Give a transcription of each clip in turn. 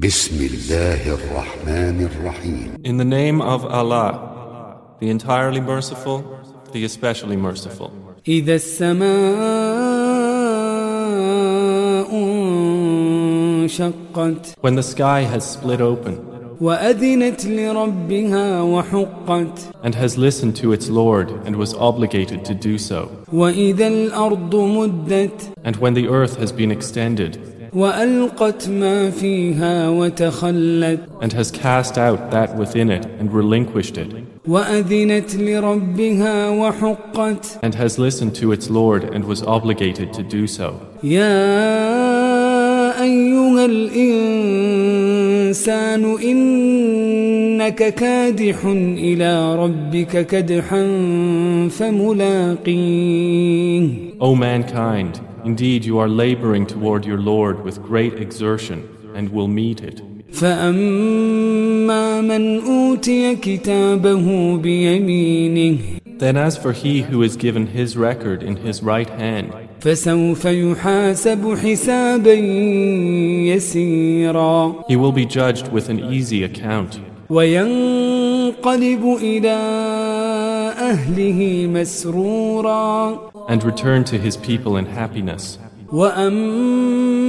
In the name of Allah, the entirely merciful, the especially merciful. إذا السماء انشقت When the sky has split open وأذنت لربها وحقت and has listened to its Lord and was obligated to do so, وإذا الأرض مدت and when the earth has been extended and has cast out that within it and relinquished it. and has listened to its Lord and was obligated to do so. أيها الإنسان إنك كادح إلى ربك كدحا فملاقيه O mankind, indeed you are laboring toward your Lord with great exertion and will meet it. فأما من أوتي كتابه بيمينه Then, as for he who is given his record in his right hand, he will be judged with an easy account. And return to his people in happiness.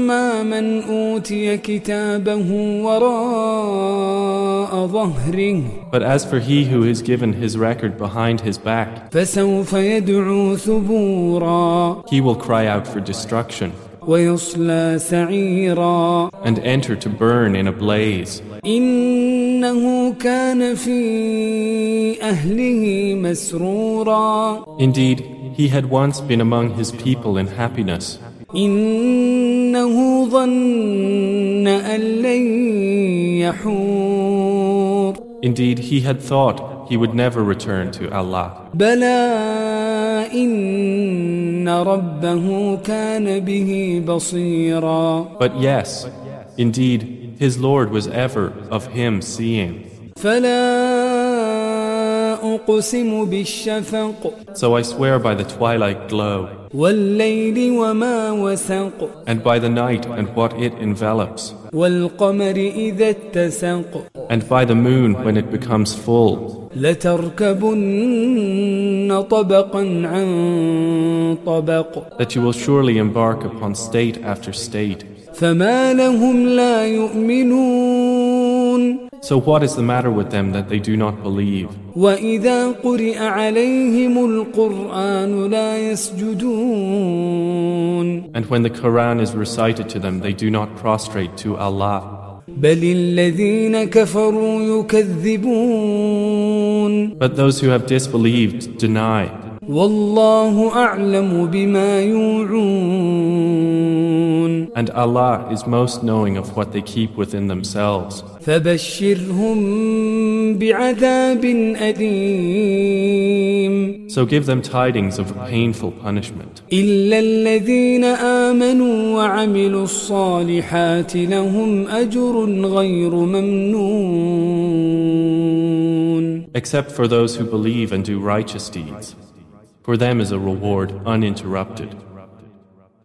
وأما من أوتي كتابه وراء ظهره But as for he who is given his record behind his back, فسوف يدعو ثبورا he will cry out for destruction ويصلى سعيرا and enter to burn in a blaze. إنه كان في أهله مسرورا Indeed, he had once been among his people in happiness. إنه ظن أن لن يحور Indeed, he had thought he would never return to Allah. بلى إن ربه كان به بصيرا But yes, indeed, his Lord was ever of him seeing. فلا أقسم بالشفق So I swear by the twilight glow, والليل وما وسق and by the night and what it envelops, والقمر إذا اتسق and by the moon when it becomes full, لتركبن طبقا عن طبق that you will surely embark upon state after state. فما لهم لا يؤمنون So what is the matter with them that they do not believe? وإذا قرئ عليهم القرآن لا يسجدون And when the Quran is recited to them, they do not prostrate to Allah. بل الذين كفروا يكذبون But those who have disbelieved deny. والله أعلم بما يوعون And Allah is most knowing of what they keep within themselves. فبشرهم بعذاب أليم So give them tidings of a painful punishment. إلا الذين آمنوا وعملوا الصالحات لهم أجر غير ممنون Except for those who believe and do righteous deeds. For them is a reward uninterrupted.